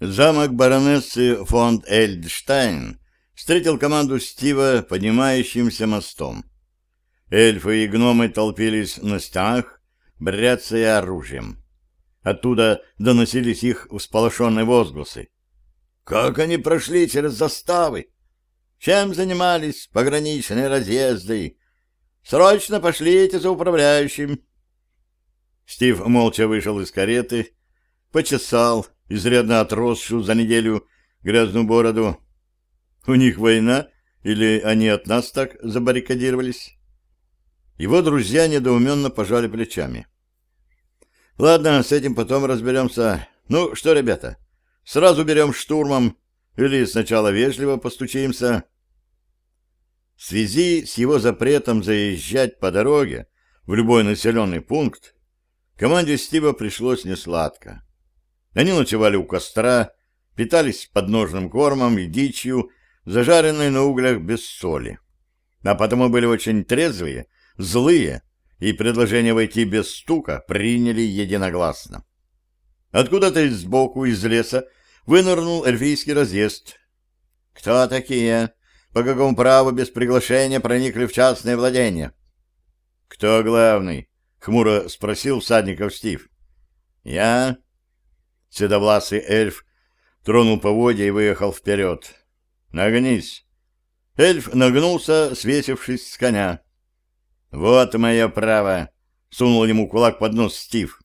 Замок баронессы фон Эльдштайн встретил команду Стива поднимающимся мостом. Эльфы и гномы толпились на стенах, бряцая оружием. Оттуда доносились их всполошенные возгласы. «Как они прошли через заставы? Чем занимались пограничные разъезды? Срочно пошлите за управляющим!» Стив молча вышел из кареты, почесал, изрядно отросшую за неделю грязную бороду. У них война, или они от нас так забаррикадировались? Его друзья недоуменно пожали плечами. Ладно, с этим потом разберемся. Ну что, ребята, сразу берем штурмом или сначала вежливо постучимся? В связи с его запретом заезжать по дороге в любой населенный пункт, команде Стива пришлось несладко. Они ночевали у костра, питались подножным кормом и дичью, зажаренной на углях без соли. А потому были очень трезвые, злые, и предложение войти без стука приняли единогласно. Откуда-то сбоку, из леса, вынырнул эльфийский разъезд. «Кто такие? По какому праву без приглашения проникли в частное владение?» «Кто главный?» — хмуро спросил всадников Стив. «Я Седовласый эльф тронул поводья и выехал вперед. «Нагнись!» Эльф нагнулся, свесившись с коня. «Вот мое право!» — сунул ему кулак под нос Стив.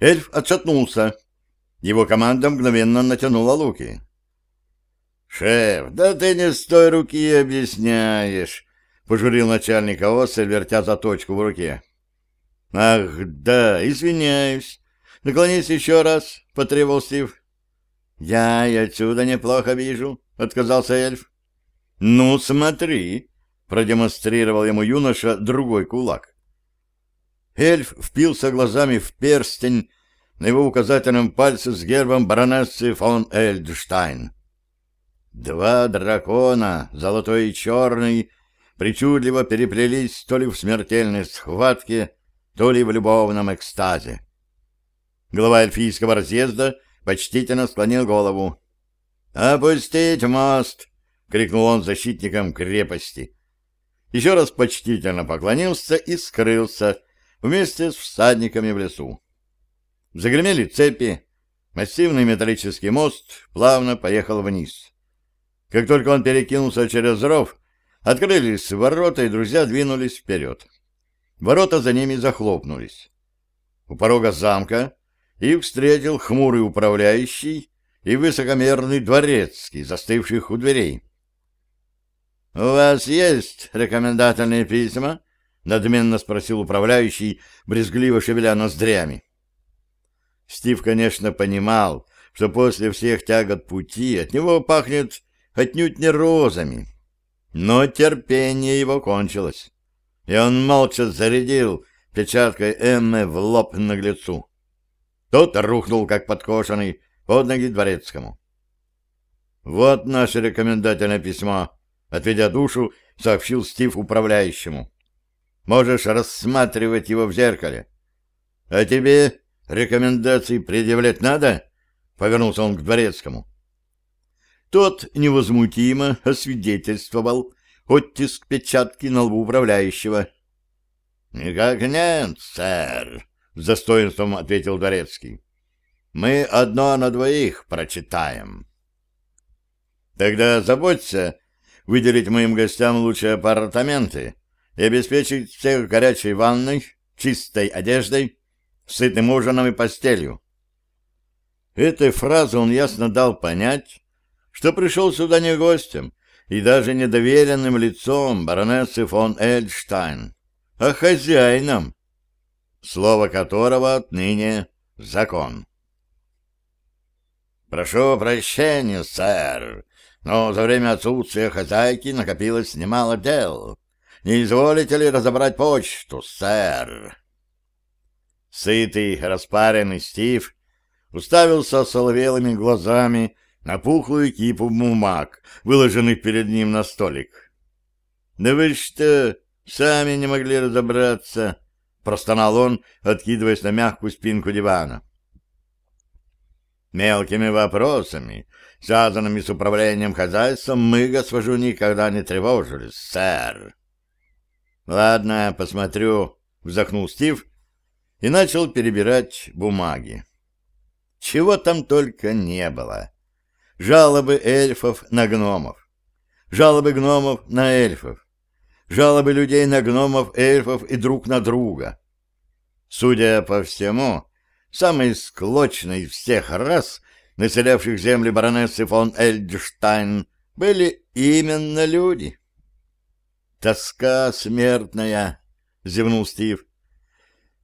Эльф отшатнулся. Его команда мгновенно натянула луки. «Шеф, да ты не с той руки объясняешь!» — пожурил начальника Осель, вертя заточку в руке. «Ах, да, извиняюсь!» Наклонись еще раз, — потребовал Стив. — Я и отсюда неплохо вижу, — отказался эльф. — Ну, смотри, — продемонстрировал ему юноша другой кулак. Эльф впился глазами в перстень на его указательном пальце с гербом баронессы фон Эльдштайн. Два дракона, золотой и черный, причудливо переплелись то ли в смертельной схватке, то ли в любовном экстазе. Глава эльфийского разъезда почтительно склонил голову. «Опустить мост!» — крикнул он защитникам крепости. Еще раз почтительно поклонился и скрылся вместе с всадниками в лесу. Загремели цепи, массивный металлический мост плавно поехал вниз. Как только он перекинулся через ров, открылись ворота, и друзья двинулись вперед. Ворота за ними захлопнулись. У порога замка их встретил хмурый управляющий и высокомерный дворецкий, застывших у дверей. — У вас есть рекомендательные письма? — надменно спросил управляющий, брезгливо шевеля ноздрями. Стив, конечно, понимал, что после всех тягот пути от него пахнет отнюдь не розами. Но терпение его кончилось, и он молча зарядил печаткой Эммы в лоб наглецу. Тот рухнул, как подкошенный, под ноги дворецкому. «Вот наше рекомендательное письмо», — отведя душу, сообщил Стив управляющему. «Можешь рассматривать его в зеркале». «А тебе рекомендации предъявлять надо?» — повернулся он к дворецкому. Тот невозмутимо освидетельствовал оттиск печатки на лбу управляющего. — Никак нет, сэр, с достоинством ответил Дворецкий. Мы одно на двоих прочитаем. Тогда заботься выделить моим гостям лучшие апартаменты и обеспечить всех горячей ванной, чистой одеждой, сытым ужином и постелью. Этой фразой он ясно дал понять, что пришел сюда не гостем и даже недоверенным лицом баронессы фон Эльштайн, а хозяином слово которого отныне закон. «Прошу прощения, сэр, но за время отсутствия хозяйки накопилось немало дел. Не изволите ли разобрать почту, сэр?» Сытый, распаренный Стив уставился соловелыми глазами на пухлую кипу бумаг, выложенных перед ним на столик. «Да вы что, сами не могли разобраться?» Простонал он, откидываясь на мягкую спинку дивана. Мелкими вопросами, связанными с управлением хозяйством, мы, госпожу, никогда не тревожились, сэр. Ладно, посмотрю, вздохнул Стив и начал перебирать бумаги. Чего там только не было. Жалобы эльфов на гномов. Жалобы гномов на эльфов. Жалобы людей на гномов, эльфов и друг на друга. Судя по всему, самый склочный из всех рас, населявших земли баронессы фон Эльдштайн, были именно люди. «Тоска смертная», — зевнул Стив.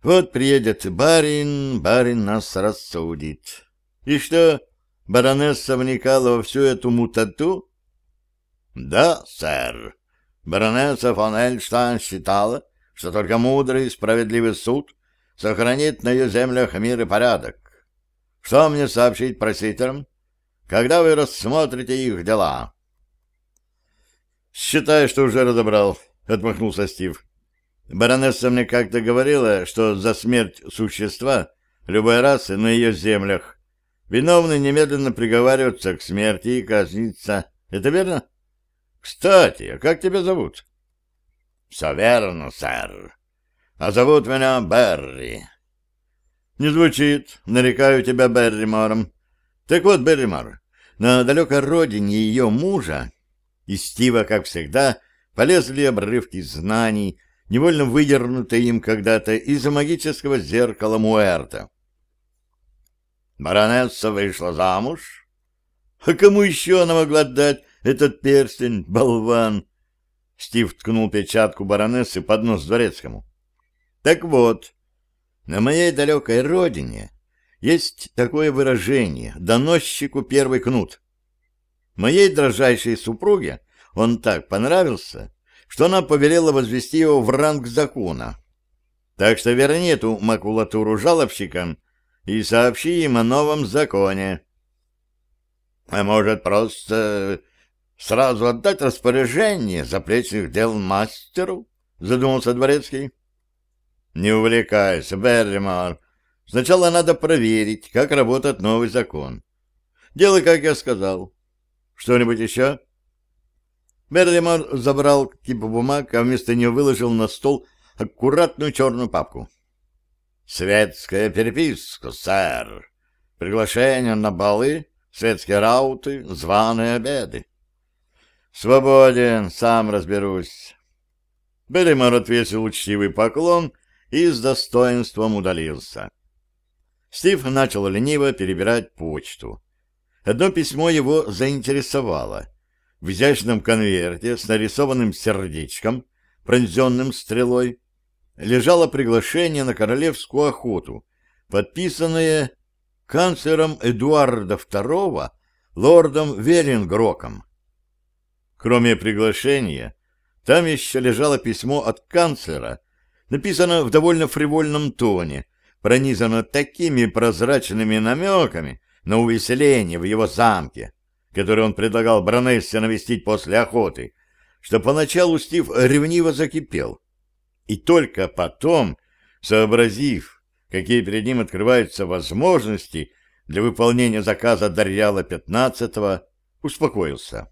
«Вот приедет барин, барин нас рассудит. И что, баронесса вникала во всю эту мутату?» «Да, сэр. Баронесса фон Эльштайн считала, что только мудрый и справедливый суд сохранит на ее землях мир и порядок. Что мне сообщить просителям, когда вы рассмотрите их дела? Считаю, что уже разобрал, отмахнулся Стив. Баронесса мне как-то говорила, что за смерть существа любой расы на ее землях виновный немедленно приговариваются к смерти и казнится. Это верно? Кстати, а как тебя зовут? Все верно, сэр а зовут меня Берри. Не звучит, нарекаю тебя Берримором. Так вот, Берримор, на далекой родине ее мужа из Стива, как всегда, полезли обрывки знаний, невольно выдернутые им когда-то из магического зеркала Муэрта. Баронесса вышла замуж? А кому еще она могла дать этот перстень, болван? Стив ткнул печатку баронессы под нос дворецкому. Так вот, на моей далекой родине есть такое выражение «доносчику первый кнут». Моей дрожайшей супруге он так понравился, что она повелела возвести его в ранг закона. Так что верни эту макулатуру жалобщикам и сообщи им о новом законе. А может, просто сразу отдать распоряжение заплечных дел мастеру? Задумался дворецкий. Не увлекайся, Берримор. Сначала надо проверить, как работает новый закон. Делай, как я сказал. Что-нибудь еще? Берримор забрал кипу бумаг, а вместо нее выложил на стол аккуратную черную папку. «Светская переписка, сэр. Приглашения на балы, светские рауты, званые обеды». «Свободен, сам разберусь». Берримор отвесил учтивый поклон — и с достоинством удалился. Стив начал лениво перебирать почту. Одно письмо его заинтересовало. В изящном конверте с нарисованным сердечком, пронзенным стрелой, лежало приглашение на королевскую охоту, подписанное канцлером Эдуарда II лордом Веллингроком. Кроме приглашения, там еще лежало письмо от канцлера написано в довольно фривольном тоне, пронизано такими прозрачными намеками на увеселение в его замке, который он предлагал баронессе навестить после охоты, что поначалу Стив ревниво закипел. И только потом, сообразив, какие перед ним открываются возможности для выполнения заказа Дарьяла XV, успокоился.